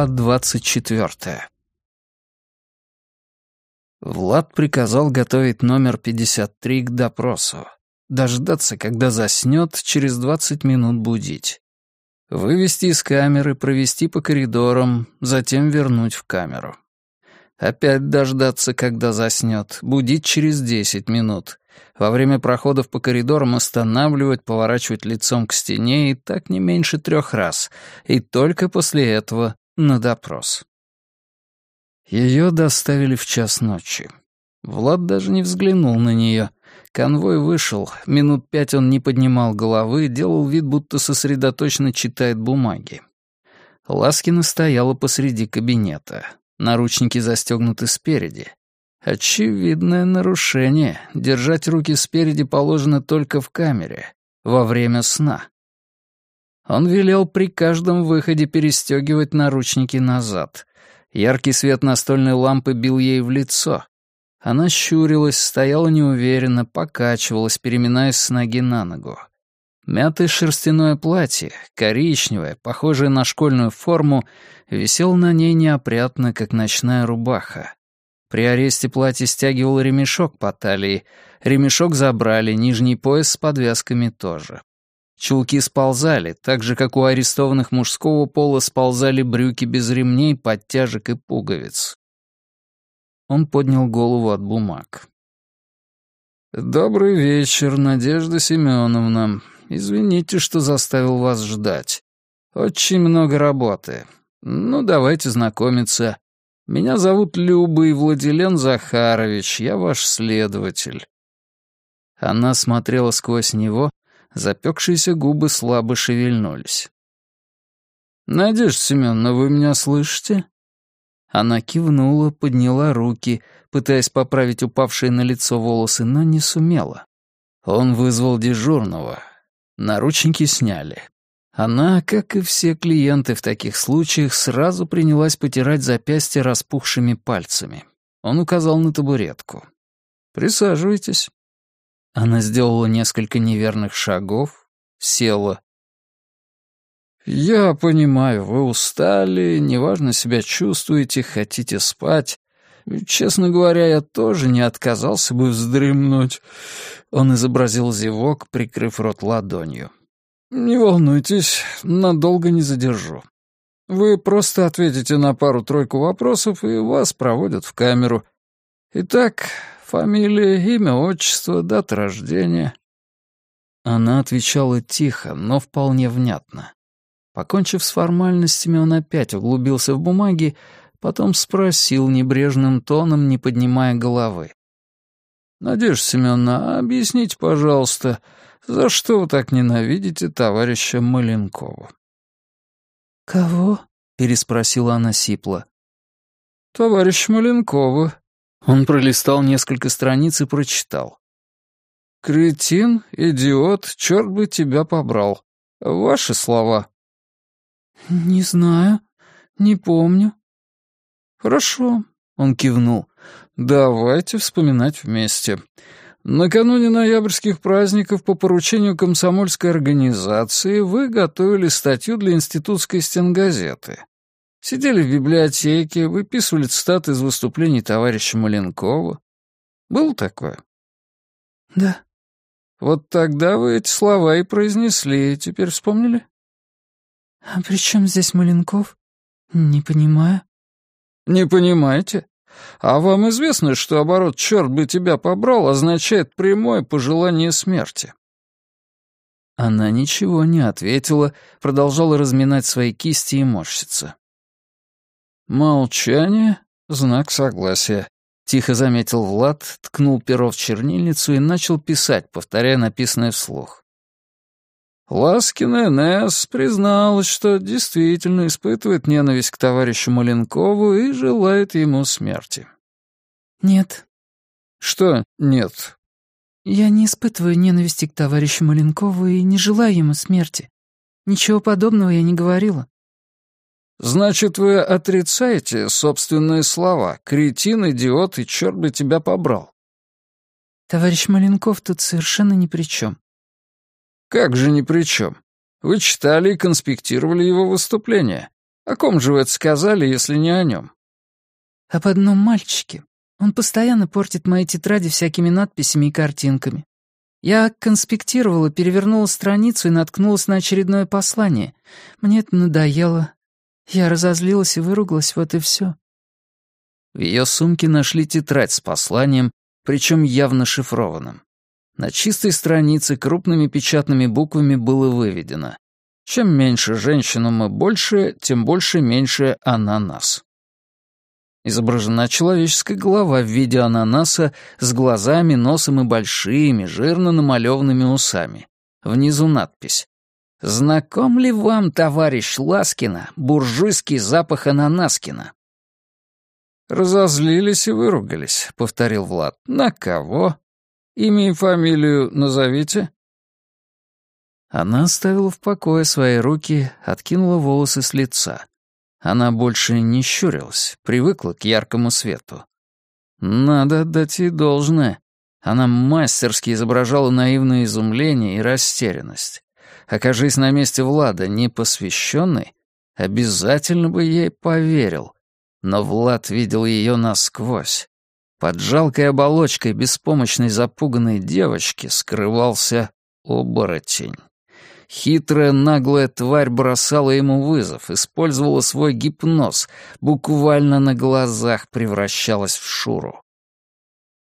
Глава двадцать четвертая. Влад приказал готовить номер 53 к допросу. Дождаться, когда заснет, через 20 минут будить. Вывести из камеры, провести по коридорам, затем вернуть в камеру. Опять дождаться, когда заснет, будить через 10 минут. Во время проходов по коридорам останавливать, поворачивать лицом к стене и так не меньше трех раз. И только после этого на допрос. Ее доставили в час ночи. Влад даже не взглянул на нее. Конвой вышел, минут пять он не поднимал головы, делал вид, будто сосредоточенно читает бумаги. Ласкина стояла посреди кабинета. Наручники застегнуты спереди. Очевидное нарушение. Держать руки спереди положено только в камере, во время сна. Он велел при каждом выходе перестегивать наручники назад. Яркий свет настольной лампы бил ей в лицо. Она щурилась, стояла неуверенно, покачивалась, переминаясь с ноги на ногу. Мятое шерстяное платье, коричневое, похожее на школьную форму, висело на ней неопрятно, как ночная рубаха. При аресте платье стягивал ремешок по талии. Ремешок забрали, нижний пояс с подвязками тоже. Чулки сползали, так же, как у арестованных мужского пола сползали брюки без ремней, подтяжек и пуговиц. Он поднял голову от бумаг. «Добрый вечер, Надежда Семеновна. Извините, что заставил вас ждать. Очень много работы. Ну, давайте знакомиться. Меня зовут Люба Владилен Захарович, я ваш следователь». Она смотрела сквозь него, запекшиеся губы слабо шевельнулись. «Надежда Семеновна, вы меня слышите?» Она кивнула, подняла руки, пытаясь поправить упавшие на лицо волосы, но не сумела. Он вызвал дежурного. Наручники сняли. Она, как и все клиенты в таких случаях, сразу принялась потирать запястья распухшими пальцами. Он указал на табуретку. «Присаживайтесь». Она сделала несколько неверных шагов, села. «Я понимаю, вы устали, неважно себя чувствуете, хотите спать. Честно говоря, я тоже не отказался бы вздремнуть». Он изобразил зевок, прикрыв рот ладонью. «Не волнуйтесь, надолго не задержу. Вы просто ответите на пару-тройку вопросов, и вас проводят в камеру. Итак, Фамилия, имя, отчество, дата рождения». Она отвечала тихо, но вполне внятно. Покончив с формальностями, он опять углубился в бумаги, потом спросил небрежным тоном, не поднимая головы. «Надежда Семеновна, объясните, пожалуйста, за что вы так ненавидите товарища Маленкова?» «Кого?» — переспросила она сипло. «Товарищ Маленкова, он пролистал несколько страниц и прочитал. «Кретин, идиот, черт бы тебя побрал. Ваши слова». «Не знаю, не помню». «Хорошо», — он кивнул. «Давайте вспоминать вместе. Накануне ноябрьских праздников по поручению комсомольской организации вы готовили статью для институтской стенгазеты. Сидели в библиотеке, выписывали цитаты из выступлений товарища Маленкова. Было такое? Да. Вот тогда вы эти слова и произнесли, теперь вспомнили? А при чем здесь Маленков? Не понимаю. Не понимаете? А вам известно, что оборот «черт бы тебя побрал» означает прямое пожелание смерти? Она ничего не ответила, продолжала разминать свои кисти и морщиться. «Молчание — знак согласия», — тихо заметил Влад, ткнул перо в чернильницу и начал писать, повторяя написанное вслух. Ласкина Несс призналась, что действительно испытывает ненависть к товарищу Маленкову и желает ему смерти. «Нет». «Что нет?» «Я не испытываю ненависти к товарищу Маленкову и не желаю ему смерти. Ничего подобного я не говорила». «Значит, вы отрицаете собственные слова? Кретин, идиот и черт бы тебя побрал!» «Товарищ Маленков тут совершенно ни при чем». «Как же ни при чем? Вы читали и конспектировали его выступление. О ком же вы это сказали, если не о нем? Об одном мальчике. Он постоянно портит мои тетради всякими надписями и картинками. Я конспектировала, перевернула страницу и наткнулась на очередное послание. Мне это надоело. Я разозлилась и выругалась, вот и все. В ее сумке нашли тетрадь с посланием, причем явно шифрованным. На чистой странице крупными печатными буквами было выведено «Чем меньше женщину мы больше, тем больше меньше она нас». Изображена человеческая голова в виде ананаса с глазами, носом и большими, жирно намалеванными усами. Внизу надпись «Знаком ли вам, товарищ Ласкина, буржуйский запах ананаскина?» «Разозлились и выругались», — повторил Влад. «На кого? Имя и фамилию назовите». Она оставила в покое свои руки, откинула волосы с лица. Она больше не щурилась, привыкла к яркому свету. Надо отдать ей должное. Она мастерски изображала наивное изумление и растерянность. Окажись на месте Влада непосвященный, обязательно бы ей поверил. Но Влад видел ее насквозь. Под жалкой оболочкой беспомощной запуганной девочки скрывался оборотень. Хитрая, наглая тварь бросала ему вызов, использовала свой гипноз, буквально на глазах превращалась в Шуру.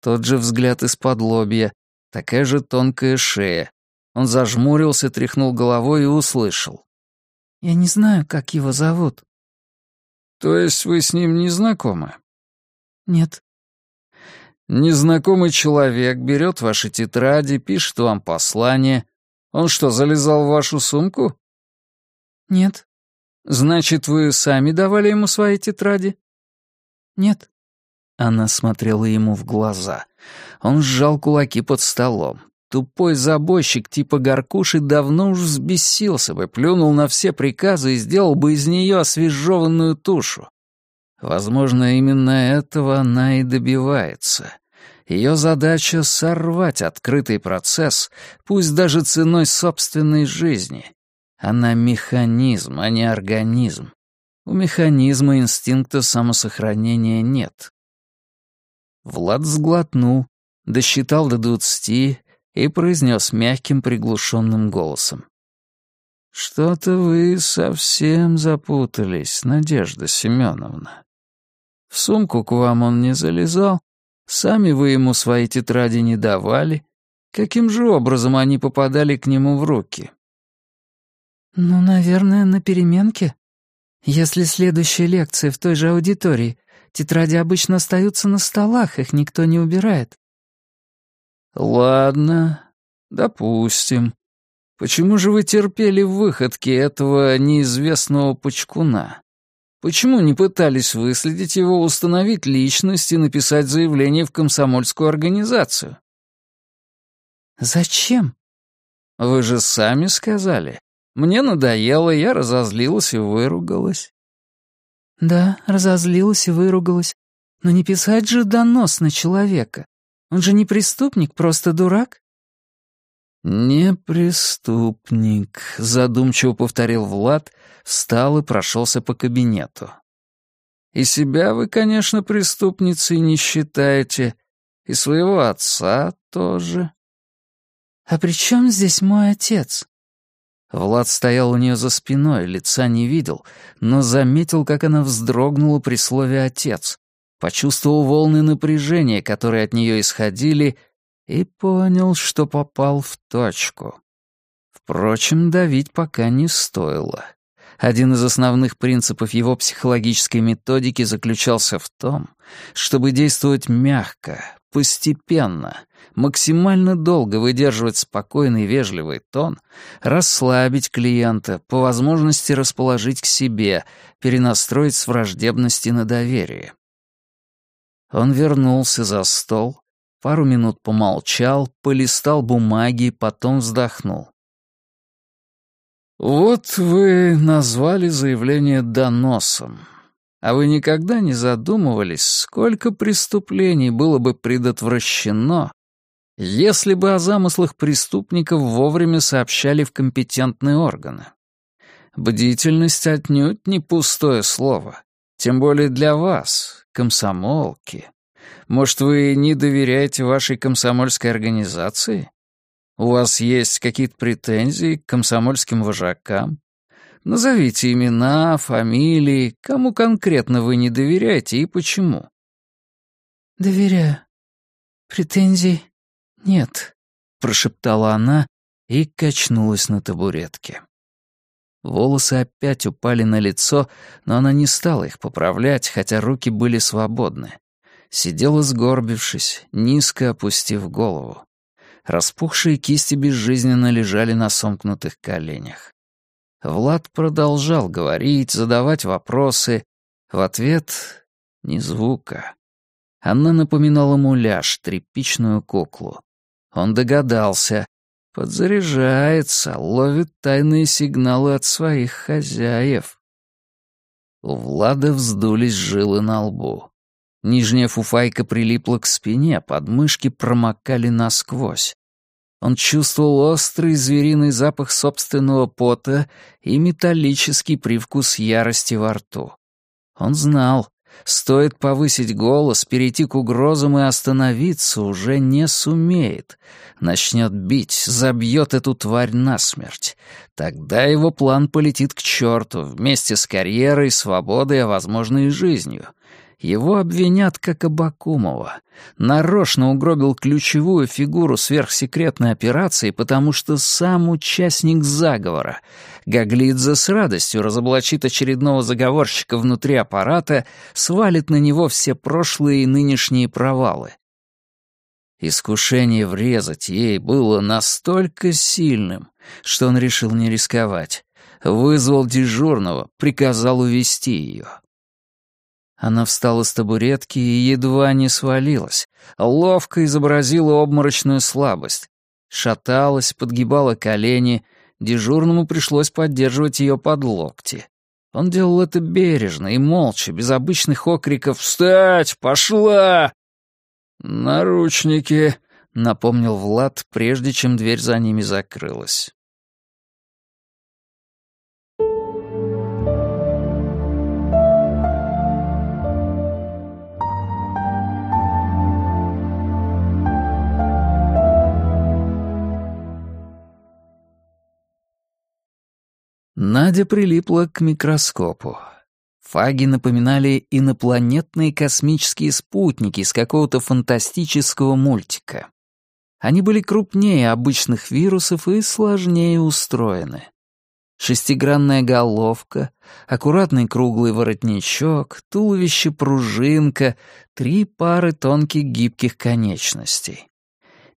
Тот же взгляд из-под лобья, такая же тонкая шея. Он зажмурился, тряхнул головой и услышал. «Я не знаю, как его зовут». «То есть вы с ним не знакомы?» «Нет». «Незнакомый человек берет ваши тетради, пишет вам послание, он что, залезал в вашу сумку? Нет. Значит, вы сами давали ему свои тетради? Нет. Она смотрела ему в глаза. Он сжал кулаки под столом. Тупой забойщик типа Горкуши давно уж взбесился бы, плюнул на все приказы и сделал бы из нее освежеванную тушу. Возможно, именно этого она и добивается. Ее задача — сорвать открытый процесс, пусть даже ценой собственной жизни. Она механизм, а не организм. У механизма инстинкта самосохранения нет. Влад сглотнул, досчитал до двадцати и произнес мягким приглушенным голосом. «Что-то вы совсем запутались, Надежда Семеновна. В сумку к вам он не залезал?» Сами вы ему свои тетради не давали. Каким же образом они попадали к нему в руки? Ну, наверное, на переменке. Если следующая лекция в той же аудитории, тетради обычно остаются на столах, их никто не убирает. Ладно, допустим. Почему же вы терпели выходки этого неизвестного почкуна? Почему не пытались выследить его, установить личность и написать заявление в комсомольскую организацию? Зачем? Вы же сами сказали. Мне надоело, я разозлилась и выругалась. Да, разозлилась и выругалась. Но не писать же донос на человека. Он же не преступник, просто дурак. «Не преступник», — задумчиво повторил Влад, встал и прошелся по кабинету. «И себя вы, конечно, преступницей не считаете, и своего отца тоже». «А при чем здесь мой отец?» Влад стоял у нее за спиной, лица не видел, но заметил, как она вздрогнула при слове «отец», почувствовал волны напряжения, которые от нее исходили, и понял, что попал в точку. Впрочем, давить пока не стоило. Один из основных принципов его психологической методики заключался в том, чтобы действовать мягко, постепенно, максимально долго выдерживать спокойный вежливый тон, расслабить клиента, по возможности расположить к себе, перенастроить с враждебности на доверие. Он вернулся за стол, пару минут помолчал, полистал бумаги, потом вздохнул. «Вот вы назвали заявление доносом. А вы никогда не задумывались, сколько преступлений было бы предотвращено, если бы о замыслах преступников вовремя сообщали в компетентные органы? Бдительность отнюдь не пустое слово. Тем более для вас, комсомолки. Может, вы не доверяете вашей комсомольской организации? У вас есть какие-то претензии к комсомольским вожакам? Назовите имена, фамилии, кому конкретно вы не доверяете и почему. «Доверяю. Претензий нет», — прошептала она и качнулась на табуретке. Волосы опять упали на лицо, но она не стала их поправлять, хотя руки были свободны. Сидела сгорбившись, низко опустив голову. Распухшие кисти безжизненно лежали на сомкнутых коленях. Влад продолжал говорить, задавать вопросы. В ответ — ни звука. Она напоминала муляж, тряпичную куклу. Он догадался. Подзаряжается, ловит тайные сигналы от своих хозяев. У Влада вздулись жилы на лбу. Нижняя фуфайка прилипла к спине, подмышки промокали насквозь. Он чувствовал острый звериный запах собственного пота и металлический привкус ярости во рту. Он знал, Стоит повысить голос, перейти к угрозам и остановиться уже не сумеет. Начнет бить, забьет эту тварь насмерть. Тогда его план полетит к черту вместе с карьерой, свободой, а возможно и жизнью. Его обвинят как Абакумова. Нарочно угробил ключевую фигуру сверхсекретной операции, потому что сам участник заговора. Гаглидзе с радостью разоблачит очередного заговорщика внутри аппарата, свалит на него все прошлые и нынешние провалы. Искушение врезать ей было настолько сильным, что он решил не рисковать. Вызвал дежурного, приказал увести ее. Она встала с табуретки и едва не свалилась. Ловко изобразила обморочную слабость. Шаталась, подгибала колени. Дежурному пришлось поддерживать ее под локти. Он делал это бережно и молча, без обычных окриков «Встать! Пошла!» «Наручники!» — напомнил Влад, прежде чем дверь за ними закрылась. Надя прилипла к микроскопу. Фаги напоминали инопланетные космические спутники из какого-то фантастического мультика. Они были крупнее обычных вирусов и сложнее устроены. Шестигранная головка, аккуратный круглый воротничок, туловище-пружинка, три пары тонких гибких конечностей.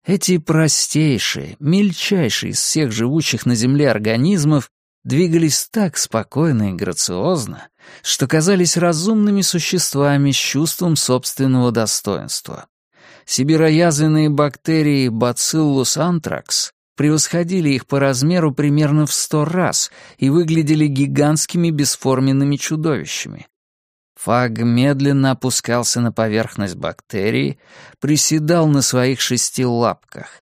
Эти простейшие, мельчайшие из всех живущих на Земле организмов двигались так спокойно и грациозно, что казались разумными существами с чувством собственного достоинства. Сибироязвенные бактерии Bacillus anthrax превосходили их по размеру примерно в сто раз и выглядели гигантскими бесформенными чудовищами. Фаг медленно опускался на поверхность бактерии, приседал на своих шести лапках,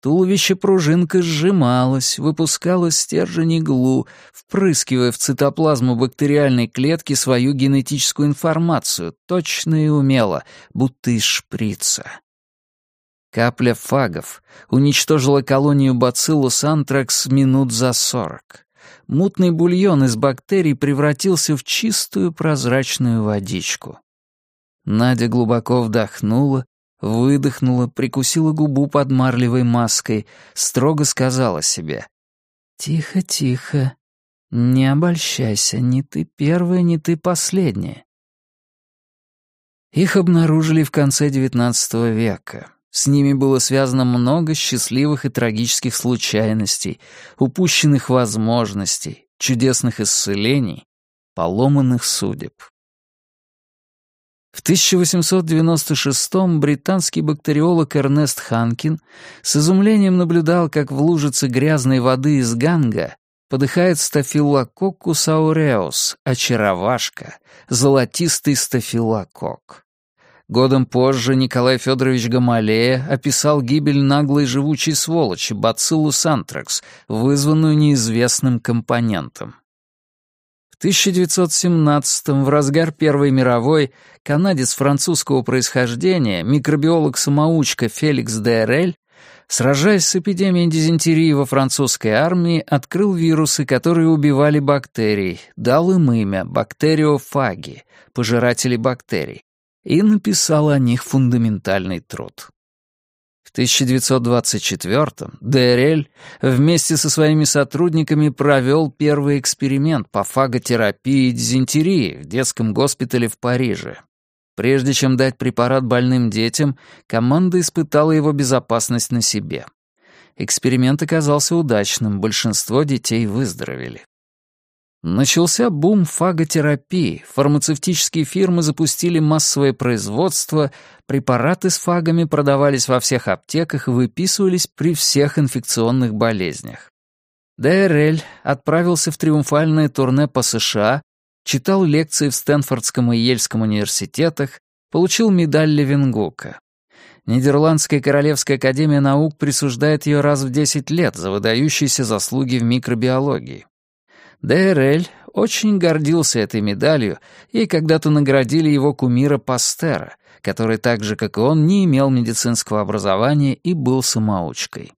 Туловище пружинка сжималось, выпускало стержень иглу, впрыскивая в цитоплазму бактериальной клетки свою генетическую информацию, точно и умело, будто из шприца. Капля фагов уничтожила колонию бациллус антракс минут за сорок. Мутный бульон из бактерий превратился в чистую прозрачную водичку. Надя глубоко вдохнула, Выдохнула, прикусила губу под марлевой маской, строго сказала себе. «Тихо, тихо. Не обольщайся, ни ты первая, ни ты последняя». Их обнаружили в конце XIX века. С ними было связано много счастливых и трагических случайностей, упущенных возможностей, чудесных исцелений, поломанных судеб. В 1896-м британский бактериолог Эрнест Ханкин с изумлением наблюдал, как в лужице грязной воды из Ганга подыхает стафилококкус ауреус, очаровашка, золотистый стафилокок. Годом позже Николай Федорович Гамалея описал гибель наглой живучей сволочи бациллус антракс, вызванную неизвестным компонентом. В 1917 в разгар Первой мировой канадец французского происхождения, микробиолог-самоучка Феликс Д'Эрель, сражаясь с эпидемией дизентерии во французской армии, открыл вирусы, которые убивали бактерий, дал им имя бактериофаги, пожиратели бактерий, и написал о них фундаментальный труд. В 1924-м ДРЛ вместе со своими сотрудниками провел первый эксперимент по фаготерапии дизентерии в детском госпитале в Париже. Прежде чем дать препарат больным детям, команда испытала его безопасность на себе. Эксперимент оказался удачным, большинство детей выздоровели. Начался бум фаготерапии. Фармацевтические фирмы запустили массовое производство, препараты с фагами продавались во всех аптеках и выписывались при всех инфекционных болезнях. ДРЛ отправился в триумфальное турне по США, читал лекции в Стэнфордском и Ельском университетах, получил медаль Левенгука. Нидерландская Королевская Академия Наук присуждает ее раз в 10 лет за выдающиеся заслуги в микробиологии. ДРЛ очень гордился этой медалью, и когда-то наградили его кумира Пастера, который так же, как и он, не имел медицинского образования и был самоучкой.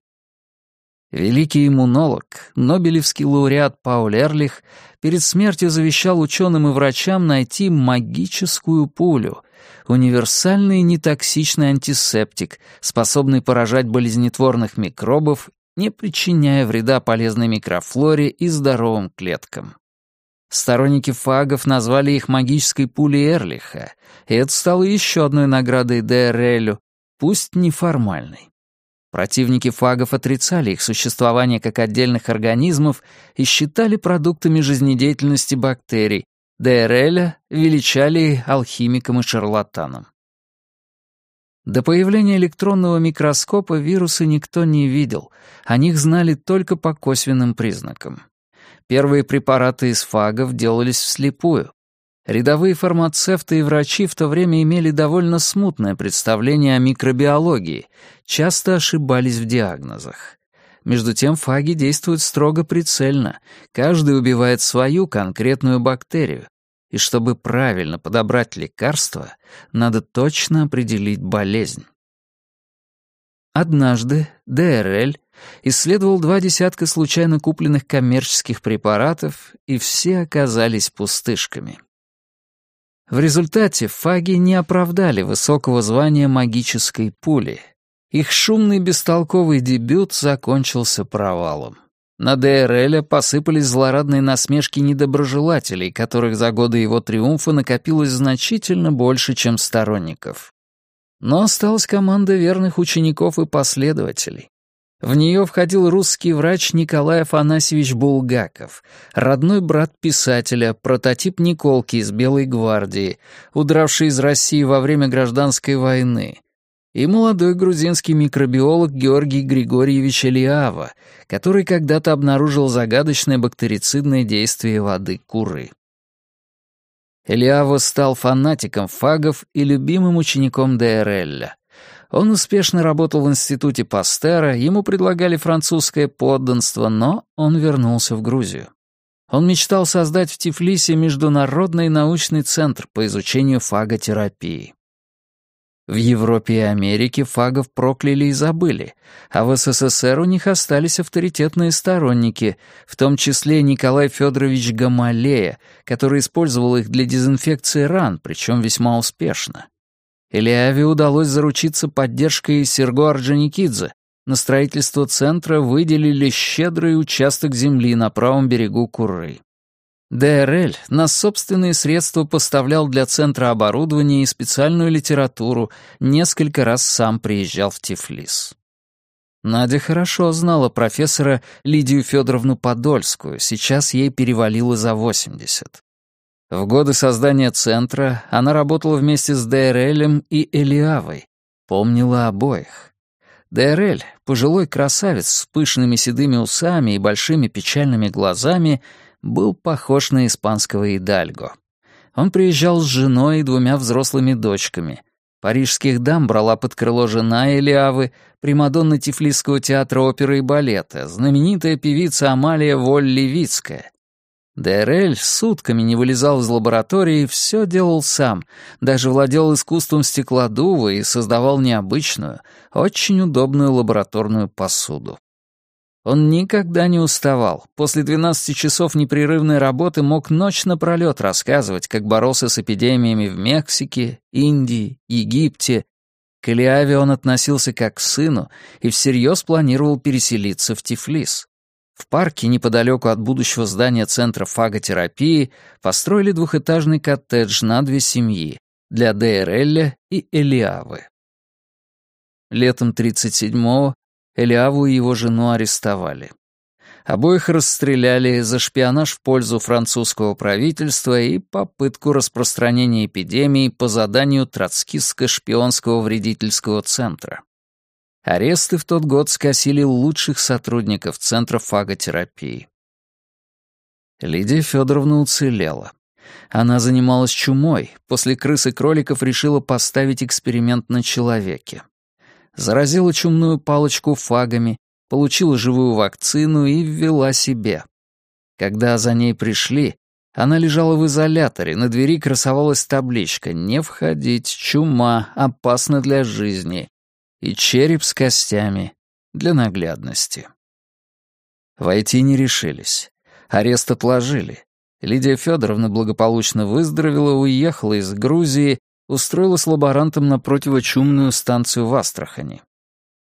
Великий иммунолог, нобелевский лауреат Пауль Эрлих, перед смертью завещал ученым и врачам найти магическую пулю, универсальный нетоксичный антисептик, способный поражать болезнетворных микробов не причиняя вреда полезной микрофлоре и здоровым клеткам. Сторонники фагов назвали их магической пулей Эрлиха, и это стало еще одной наградой ДРЛю, пусть неформальной. Противники фагов отрицали их существование как отдельных организмов и считали продуктами жизнедеятельности бактерий, ДРЛя величали алхимиком и шарлатаном. До появления электронного микроскопа вирусы никто не видел, о них знали только по косвенным признакам. Первые препараты из фагов делались вслепую. Рядовые фармацевты и врачи в то время имели довольно смутное представление о микробиологии, часто ошибались в диагнозах. Между тем фаги действуют строго прицельно, каждый убивает свою конкретную бактерию, и чтобы правильно подобрать лекарство, надо точно определить болезнь. Однажды ДРЛ исследовал два десятка случайно купленных коммерческих препаратов, и все оказались пустышками. В результате фаги не оправдали высокого звания магической пули. Их шумный бестолковый дебют закончился провалом. На ДРЛ посыпались злорадные насмешки недоброжелателей, которых за годы его триумфа накопилось значительно больше, чем сторонников. Но осталась команда верных учеников и последователей. В нее входил русский врач Николай Афанасьевич Булгаков, родной брат писателя, прототип Николки из Белой гвардии, удравший из России во время гражданской войны, и молодой грузинский микробиолог Георгий Григорьевич Элиава, который когда-то обнаружил загадочное бактерицидное действие воды куры. Элиава стал фанатиком фагов и любимым учеником ДРЛ. Он успешно работал в институте Пастера, ему предлагали французское подданство, но он вернулся в Грузию. Он мечтал создать в Тифлисе международный научный центр по изучению фаготерапии. В Европе и Америке фагов прокляли и забыли, а в СССР у них остались авторитетные сторонники, в том числе Николай Федорович Гамалея, который использовал их для дезинфекции ран, причем весьма успешно. Илиаве удалось заручиться поддержкой Серго Орджоникидзе. На строительство центра выделили щедрый участок земли на правом берегу Куры. ДРЛ на собственные средства поставлял для центра оборудование и специальную литературу, несколько раз сам приезжал в Тифлис. Надя хорошо знала профессора Лидию Федоровну Подольскую, сейчас ей перевалило за 80. В годы создания центра она работала вместе с ДРЛем и Элиавой, помнила обоих. ДРЛ, пожилой красавец с пышными седыми усами и большими печальными глазами, был похож на испанского идальго. Он приезжал с женой и двумя взрослыми дочками. Парижских дам брала под крыло жена Элиавы, примадонна Тифлисского театра оперы и балета, знаменитая певица Амалия Воль-Левицкая. ДРЛ сутками не вылезал из лаборатории, все делал сам, даже владел искусством стеклодува и создавал необычную, очень удобную лабораторную посуду. Он никогда не уставал. После 12 часов непрерывной работы мог ночь напролёт рассказывать, как боролся с эпидемиями в Мексике, Индии, Египте. К Элиаве он относился как к сыну и всерьез планировал переселиться в Тифлис. В парке, неподалеку от будущего здания Центра фаготерапии, построили двухэтажный коттедж на две семьи для ДРЛ и Элиавы. Летом 37-го Элиаву и его жену арестовали. Обоих расстреляли за шпионаж в пользу французского правительства и попытку распространения эпидемии по заданию Троцкистско-шпионского вредительского центра. Аресты в тот год скосили лучших сотрудников Центра фаготерапии. Лидия Федоровна уцелела. Она занималась чумой, после крыс и кроликов решила поставить эксперимент на человеке. Заразила чумную палочку фагами, получила живую вакцину и ввела себе. Когда за ней пришли, она лежала в изоляторе, на двери красовалась табличка «Не входить, чума, опасно для жизни» и череп с костями для наглядности. Войти не решились. Арест отложили. Лидия Федоровна благополучно выздоровела, уехала из Грузии, устроилась лаборантом на противочумную станцию в Астрахани.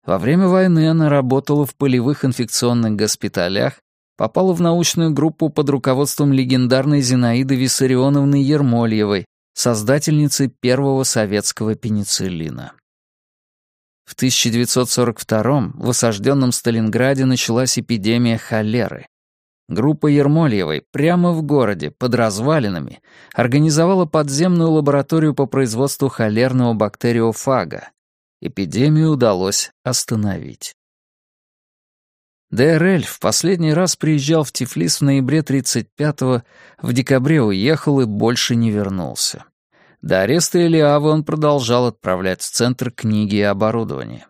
Во время войны она работала в полевых инфекционных госпиталях, попала в научную группу под руководством легендарной Зинаиды Виссарионовны Ермольевой, создательницы первого советского пенициллина. В 1942-м в осажденном Сталинграде началась эпидемия холеры. Группа Ермольевой прямо в городе, под развалинами, организовала подземную лабораторию по производству холерного бактериофага. Эпидемию удалось остановить. ДРЛ в последний раз приезжал в Тифлис в ноябре 35-го, в декабре уехал и больше не вернулся. До ареста Элиавы он продолжал отправлять в центр книги и оборудование.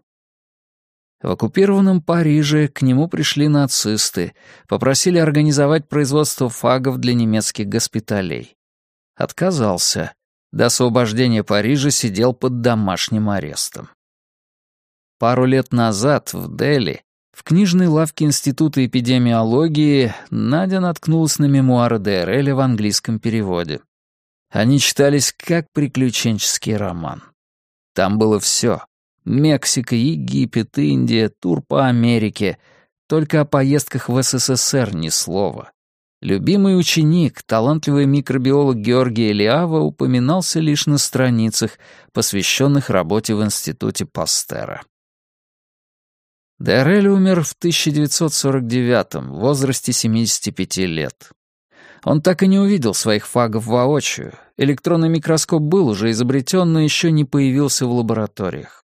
В оккупированном Париже к нему пришли нацисты, попросили организовать производство фагов для немецких госпиталей. Отказался. До освобождения Парижа сидел под домашним арестом. Пару лет назад в Дели, в книжной лавке Института эпидемиологии, Надя наткнулась на мемуары ДРЛ в английском переводе. Они читались как приключенческий роман. Там было все. Мексика, Египет, Индия, тур по Америке. Только о поездках в СССР ни слова. Любимый ученик, талантливый микробиолог Георгий Элиава упоминался лишь на страницах, посвященных работе в Институте Пастера. Дерель умер в 1949 в возрасте 75 лет. Он так и не увидел своих фагов воочию. Электронный микроскоп был уже изобретен, но еще не появился в лабораториях.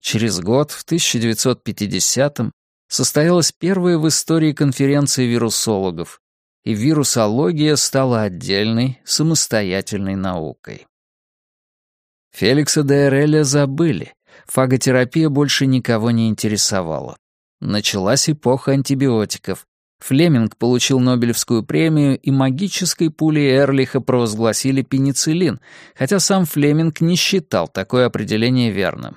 Через год, в 1950-м, состоялась первая в истории конференция вирусологов, и вирусология стала отдельной, самостоятельной наукой. Феликса де Эреля забыли, фаготерапия больше никого не интересовала. Началась эпоха антибиотиков, Флеминг получил Нобелевскую премию, и магической пулей Эрлиха провозгласили пенициллин, хотя сам Флеминг не считал такое определение верным.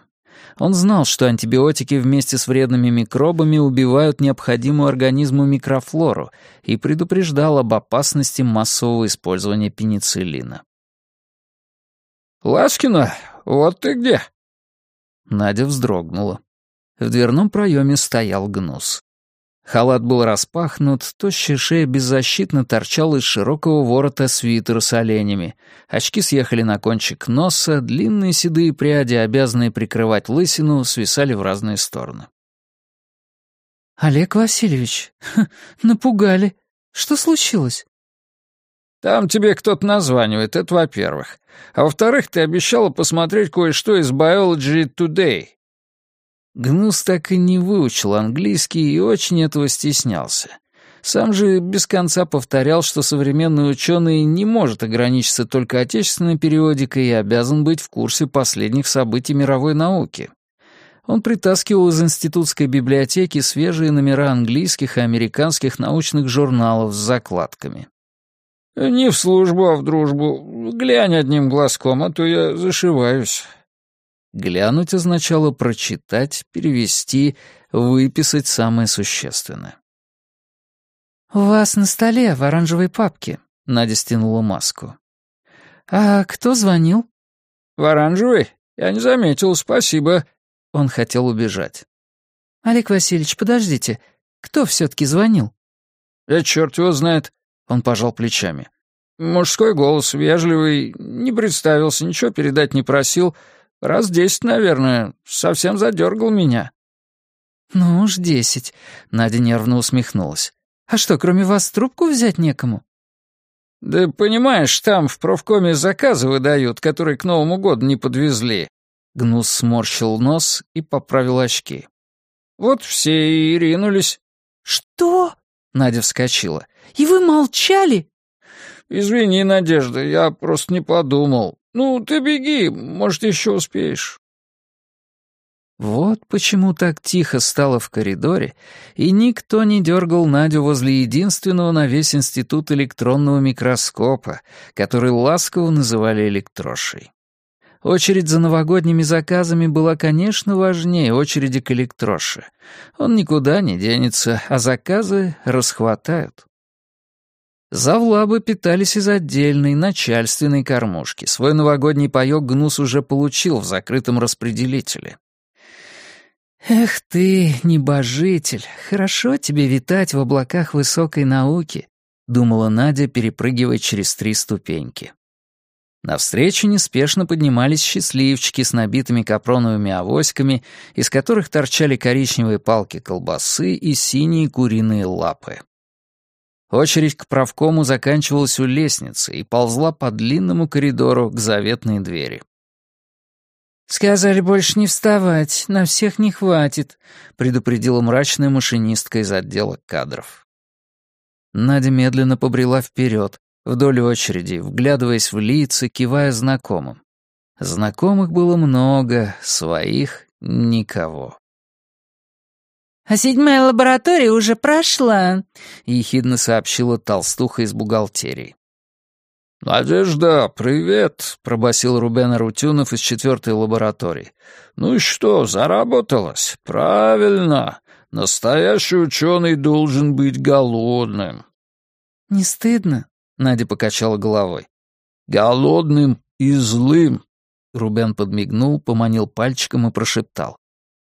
Он знал, что антибиотики вместе с вредными микробами убивают необходимую организму микрофлору и предупреждал об опасности массового использования пенициллина. «Ласкина, вот ты где!» Надя вздрогнула. В дверном проеме стоял гнус. Халат был распахнут, тощая шея беззащитно торчала из широкого ворота свитера с оленями. Очки съехали на кончик носа, длинные седые пряди, обязанные прикрывать лысину, свисали в разные стороны. «Олег Васильевич, напугали. Что случилось?» «Там тебе кто-то названивает, это во-первых. А во-вторых, ты обещала посмотреть кое-что из Biology Today. Гнус так и не выучил английский и очень этого стеснялся. Сам же без конца повторял, что современный ученый не может ограничиться только отечественной периодикой и обязан быть в курсе последних событий мировой науки. Он притаскивал из институтской библиотеки свежие номера английских и американских научных журналов с закладками. «Не в службу, а в дружбу. Глянь одним глазком, а то я зашиваюсь». Глянуть означало прочитать, перевести, выписать самое существенное. «У вас на столе в оранжевой папке», — Надя стянула маску. «А кто звонил?» «В оранжевой? Я не заметил, спасибо». Он хотел убежать. «Олег Васильевич, подождите. Кто все-таки звонил?» «Да черт его знает». Он пожал плечами. «Мужской голос, вежливый, не представился, ничего передать не просил. Раз десять, наверное, совсем задергал меня». «Ну уж десять», — Надя нервно усмехнулась. «А что, кроме вас трубку взять некому?» «Да понимаешь, там в профкоме заказы выдают, которые к Новому году не подвезли». Гнус сморщил нос и поправил очки. «Вот все и ринулись». «Что?» — Надя вскочила. «И вы молчали?» «Извини, Надежда, я просто не подумал. Ну, ты беги, может, еще успеешь». Вот почему так тихо стало в коридоре, и никто не дергал Надю возле единственного на весь институт электронного микроскопа, который ласково называли электрошей. Очередь за новогодними заказами была, конечно, важнее очереди к электроше. Он никуда не денется, а заказы расхватают. Завлабы питались из отдельной, начальственной кормушки. Свой новогодний паёк Гнус уже получил в закрытом распределителе. «Эх ты, небожитель, хорошо тебе витать в облаках высокой науки», — думала Надя, перепрыгивая через три ступеньки. Навстречу неспешно поднимались счастливчики с набитыми капроновыми авоськами, из которых торчали коричневые палки колбасы и синие куриные лапы. Очередь к правкому заканчивалась у лестницы и ползла по длинному коридору к заветной двери. «Сказали больше не вставать, на всех не хватит», — предупредила мрачная машинистка из отдела кадров. Надя медленно побрела вперед, вдоль очереди, вглядываясь в лица, кивая знакомым. Знакомых было много, своих — никого. «А седьмая лаборатория уже прошла», — ехидно сообщила толстуха из бухгалтерии. «Надежда, привет!» — пробасил Рубен Арутюнов из четвертой лаборатории. «Ну и что, заработалась? Правильно. Настоящий ученый должен быть голодным». «Не стыдно?» — Надя покачала головой. «Голодным и злым», — Рубен подмигнул, поманил пальчиком и прошептал.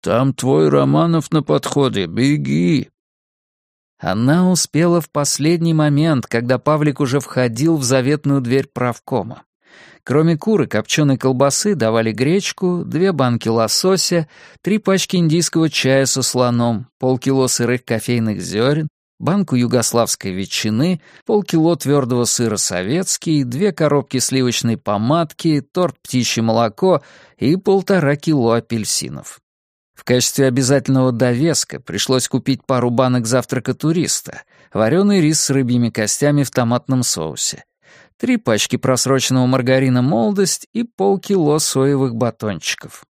«Там твой Романов на подходе, беги!» Она успела в последний момент, когда Павлик уже входил в заветную дверь правкома. Кроме куры копченой колбасы давали гречку, две банки лосося, три пачки индийского чая со слоном, полкило сырых кофейных зерен, банку югославской ветчины, полкило твердого сыра советский, две коробки сливочной помадки, торт птичье молоко и полтора кило апельсинов. В качестве обязательного довеска пришлось купить пару банок завтрака туриста, вареный рис с рыбьими костями в томатном соусе, три пачки просроченного маргарина «Молодость» и полкило соевых батончиков.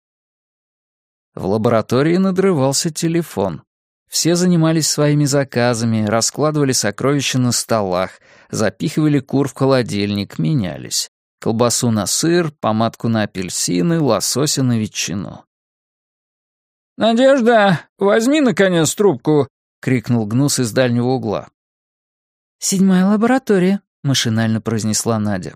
В лаборатории надрывался телефон. Все занимались своими заказами, раскладывали сокровища на столах, запихивали кур в холодильник, менялись. Колбасу на сыр, помадку на апельсины, лосося на ветчину. «Надежда, возьми, наконец, трубку!» — крикнул Гнус из дальнего угла. «Седьмая лаборатория», — машинально произнесла Надя.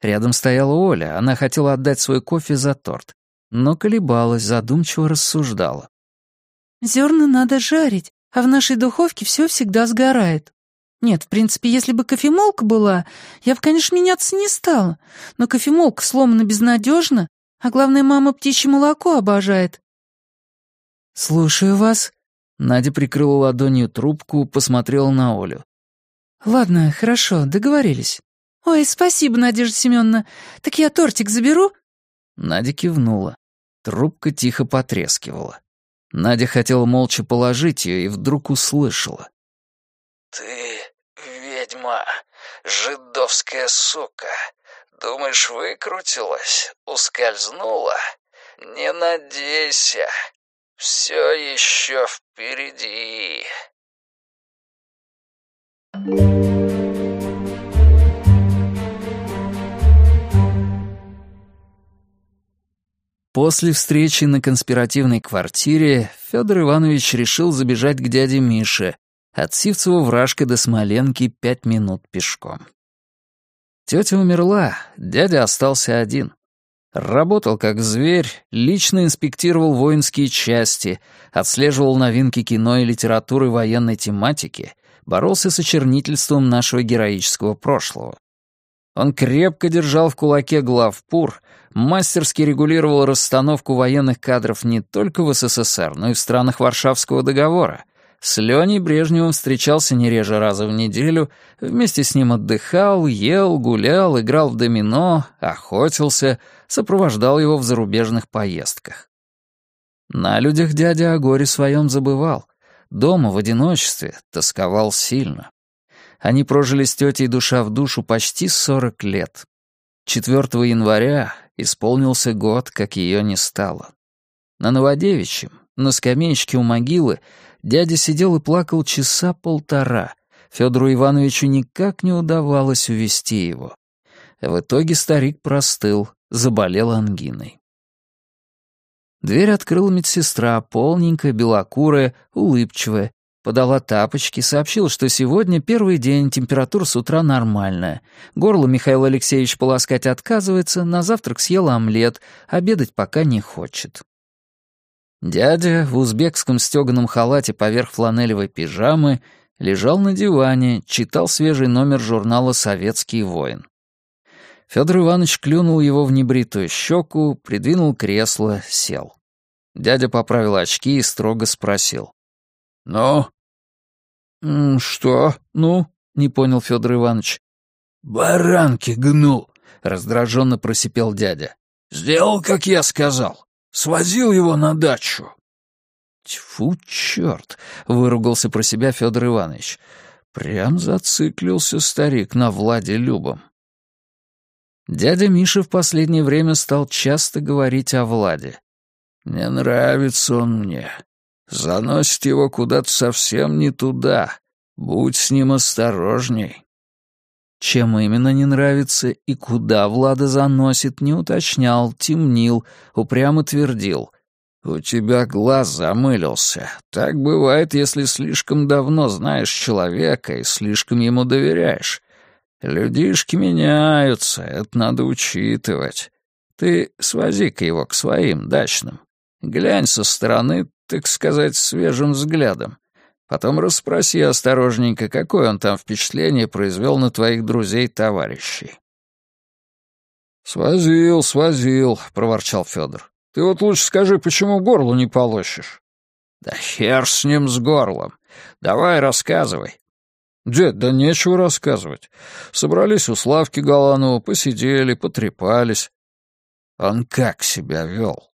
Рядом стояла Оля, она хотела отдать свой кофе за торт, но колебалась, задумчиво рассуждала. «Зерна надо жарить, а в нашей духовке все всегда сгорает. Нет, в принципе, если бы кофемолка была, я бы, конечно, меняться не стала, но кофемолка сломана безнадежно, а главное, мама птичье молоко обожает, «Слушаю вас». Надя прикрыла ладонью трубку, посмотрела на Олю. «Ладно, хорошо, договорились». «Ой, спасибо, Надежда Семеновна. Так я тортик заберу?» Надя кивнула. Трубка тихо потрескивала. Надя хотела молча положить ее и вдруг услышала. «Ты ведьма, жидовская сука. Думаешь, выкрутилась, ускользнула? Не надейся, все еще впереди. После встречи на конспиративной квартире Федор Иванович решил забежать к дяде Мише. От Сивцева вражка до Смоленки пять минут пешком. Тетя умерла, дядя остался один. Работал как зверь, лично инспектировал воинские части, отслеживал новинки кино и литературы военной тематики, боролся с очернительством нашего героического прошлого. Он крепко держал в кулаке главпур, мастерски регулировал расстановку военных кадров не только в СССР, но и в странах Варшавского договора, с Леней Брежневым встречался не реже раза в неделю, вместе с ним отдыхал, ел, гулял, играл в домино, охотился, сопровождал его в зарубежных поездках. На людях дядя о горе своем забывал. Дома в одиночестве тосковал сильно. Они прожили с тетей душа в душу почти сорок лет. 4 января исполнился год, как ее не стало. На Новодевичьем, на скамеечке у могилы, Дядя сидел и плакал часа полтора. Федору Ивановичу никак не удавалось увести его. В итоге старик простыл, заболел ангиной. Дверь открыла медсестра, полненькая, белокурая, улыбчивая. Подала тапочки, сообщила, что сегодня первый день, температура с утра нормальная. Горло Михаил Алексеевич полоскать отказывается, на завтрак съел омлет, обедать пока не хочет. Дядя в узбекском стёганом халате поверх фланелевой пижамы лежал на диване, читал свежий номер журнала «Советский воин». Федор Иванович клюнул его в небритую щеку, придвинул кресло, сел. Дядя поправил очки и строго спросил. «Ну?» «Что? Ну?» — не понял Федор Иванович. «Баранки гнул», — раздраженно просипел дядя. «Сделал, как я сказал. Свозил его на дачу». «Тьфу, черт!» — выругался про себя Федор Иванович. Прям зациклился старик на Владе Любом. Дядя Миша в последнее время стал часто говорить о Владе. «Не нравится он мне. Заносит его куда-то совсем не туда. Будь с ним осторожней». Чем именно не нравится и куда Влада заносит, не уточнял, темнил, упрямо твердил. «У тебя глаз замылился. Так бывает, если слишком давно знаешь человека и слишком ему доверяешь. Людишки меняются, это надо учитывать. Ты свози-ка его к своим дачным. Глянь со стороны, так сказать, свежим взглядом. Потом расспроси осторожненько, какое он там впечатление произвел на твоих друзей-товарищей. «Свозил, свозил», — проворчал Федор. «Ты вот лучше скажи, почему горло не полощешь?» «Да хер с ним, с горлом. Давай рассказывай». «Дед, да нечего рассказывать. Собрались у Славки Галанова, посидели, потрепались». «Он как себя вел?»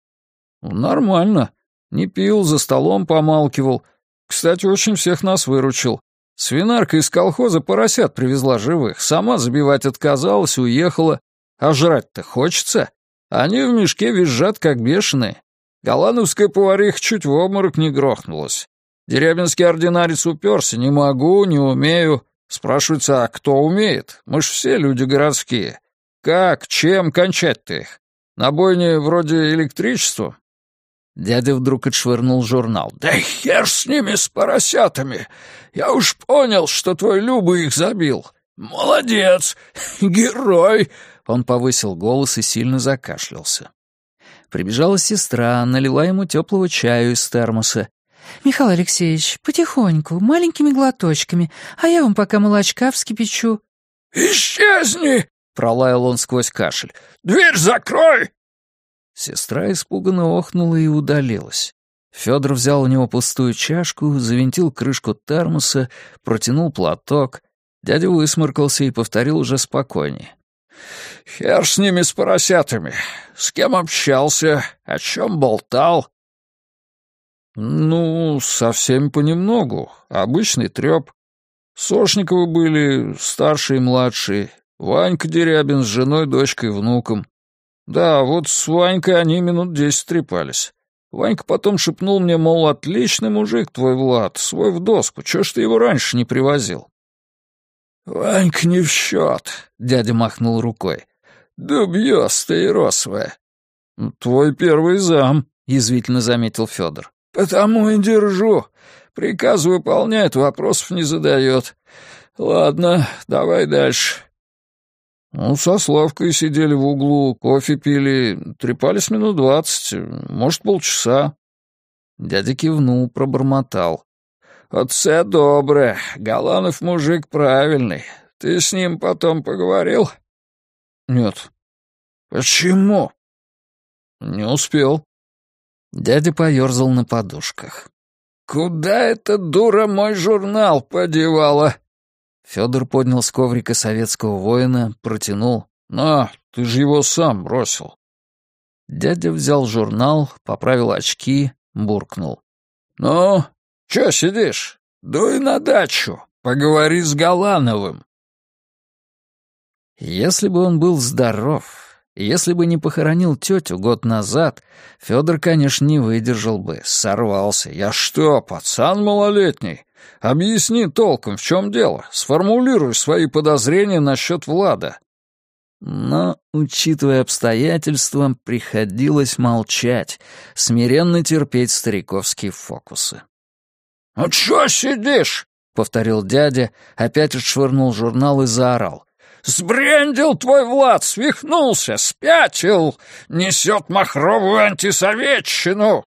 «Нормально. Не пил, за столом помалкивал». Кстати, очень всех нас выручил. Свинарка из колхоза поросят привезла живых, сама забивать отказалась, уехала. А жрать-то хочется. Они в мешке визжат, как бешеные. Голландовская повариха чуть в обморок не грохнулась. Дерябинский ординарец уперся, не могу, не умею. Спрашивается, а кто умеет? Мы ж все люди городские. Как, чем кончать-то их? На бойне вроде электричества? Дядя вдруг отшвырнул журнал. «Да хер с ними, с поросятами! Я уж понял, что твой Люба их забил. Молодец! Герой!» Он повысил голос и сильно закашлялся. Прибежала сестра, налила ему теплого чаю из термоса. «Михаил Алексеевич, потихоньку, маленькими глоточками, а я вам пока молочка вскипячу». «Исчезни!» — пролаял он сквозь кашель. «Дверь закрой!» Сестра испуганно охнула и удалилась. Федор взял у него пустую чашку, завинтил крышку термоса, протянул платок. Дядя высморкался и повторил уже спокойнее. «Хер с ними, с поросятами. С кем общался? О чем болтал?» «Ну, совсем понемногу. Обычный трёп. Сошниковы были, старший и младший. Ванька Дерябин с женой, дочкой, внуком. Да, вот с Ванькой они минут десять трепались. Ванька потом шепнул мне, мол, отличный мужик твой, Влад, свой в доску, чё ж ты его раньше не привозил? «Ванька не в счет», — дядя махнул рукой. «Дубьёстая и росовая. «Твой первый зам», — язвительно заметил Федор. «Потому и держу. Приказ выполняет, вопросов не задает. Ладно, давай дальше». «Ну, со Славкой сидели в углу, кофе пили, трепались минут двадцать, может, полчаса». Дядя кивнул, пробормотал. «Отце доброе, Галанов мужик правильный. Ты с ним потом поговорил?» «Нет». «Почему?» «Не успел». Дядя поерзал на подушках. «Куда эта дура мой журнал подевала?» Федор поднял с коврика советского воина, протянул. «На, ты же его сам бросил». Дядя взял журнал, поправил очки, буркнул. «Ну, чё сидишь? Дуй на дачу, поговори с Галановым». Если бы он был здоров, если бы не похоронил тетю год назад, Федор, конечно, не выдержал бы, сорвался. «Я что, пацан малолетний? Объясни толком, в чем дело. Сформулируй свои подозрения насчет Влада». Но, учитывая обстоятельства, приходилось молчать, смиренно терпеть стариковские фокусы. «Ну чё сидишь?» — повторил дядя, опять отшвырнул журнал и заорал. Сбрендил твой Влад, свихнулся, спятил, несет махровую антисоветчину.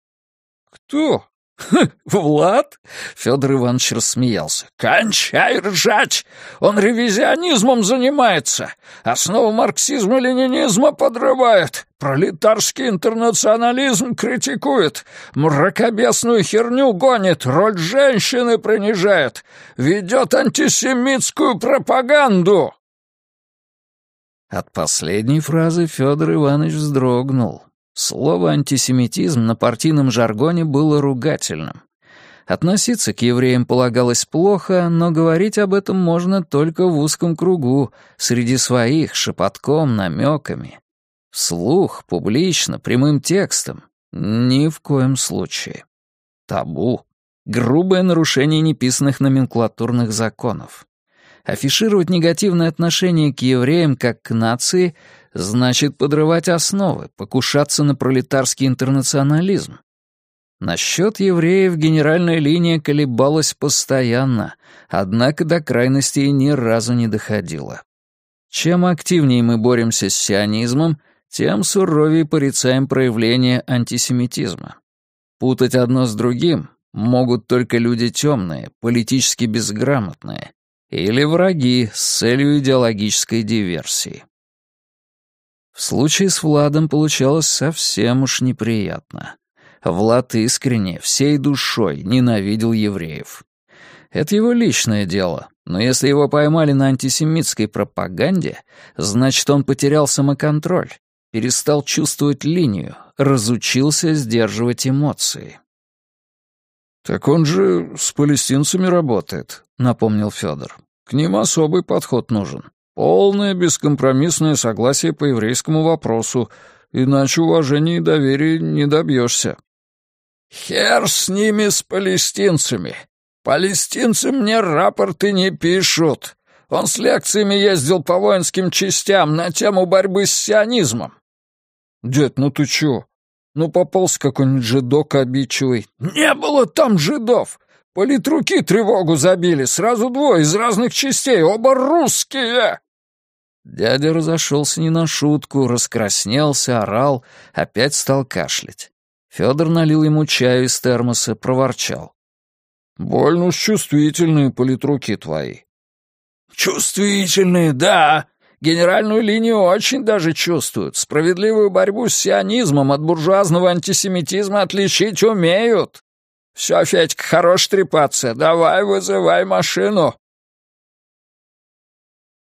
Кто? Влад? Федор Иванович рассмеялся. Кончай ржать! Он ревизионизмом занимается. Основу марксизма-ленинизма подрывает. Пролетарский интернационализм критикует. Мракобесную херню гонит. Роль женщины принижает. Ведет антисемитскую пропаганду. От последней фразы Федор Иванович вздрогнул. Слово «антисемитизм» на партийном жаргоне было ругательным. Относиться к евреям полагалось плохо, но говорить об этом можно только в узком кругу, среди своих, шепотком, намеками. Вслух, публично, прямым текстом. Ни в коем случае. Табу. Грубое нарушение неписанных номенклатурных законов. Афишировать негативное отношение к евреям как к нации значит подрывать основы, покушаться на пролетарский интернационализм. Насчет евреев генеральная линия колебалась постоянно, однако до крайностей ни разу не доходила. Чем активнее мы боремся с сионизмом, тем суровее порицаем проявления антисемитизма. Путать одно с другим могут только люди темные, политически безграмотные, или враги с целью идеологической диверсии. В случае с Владом получалось совсем уж неприятно. Влад искренне, всей душой ненавидел евреев. Это его личное дело, но если его поймали на антисемитской пропаганде, значит, он потерял самоконтроль, перестал чувствовать линию, разучился сдерживать эмоции. «Так он же с палестинцами работает», — напомнил Федор. К ним особый подход нужен. Полное бескомпромиссное согласие по еврейскому вопросу, иначе уважения и доверия не добьешься. Хер с ними, с палестинцами. Палестинцы мне рапорты не пишут. Он с лекциями ездил по воинским частям на тему борьбы с сионизмом. Дед, ну ты чё? Ну попался какой-нибудь жидок обидчивый. Не было там жидов. Политруки тревогу забили, сразу двое из разных частей, оба русские!» Дядя разошелся не на шутку, раскраснелся, орал, опять стал кашлять. Федор налил ему чаю из термоса, проворчал. «Больно чувствительные политруки твои». «Чувствительные, да. Генеральную линию очень даже чувствуют. Справедливую борьбу с сионизмом от буржуазного антисемитизма отличить умеют». «Все, Федька, хорош трепаться. Давай вызывай машину.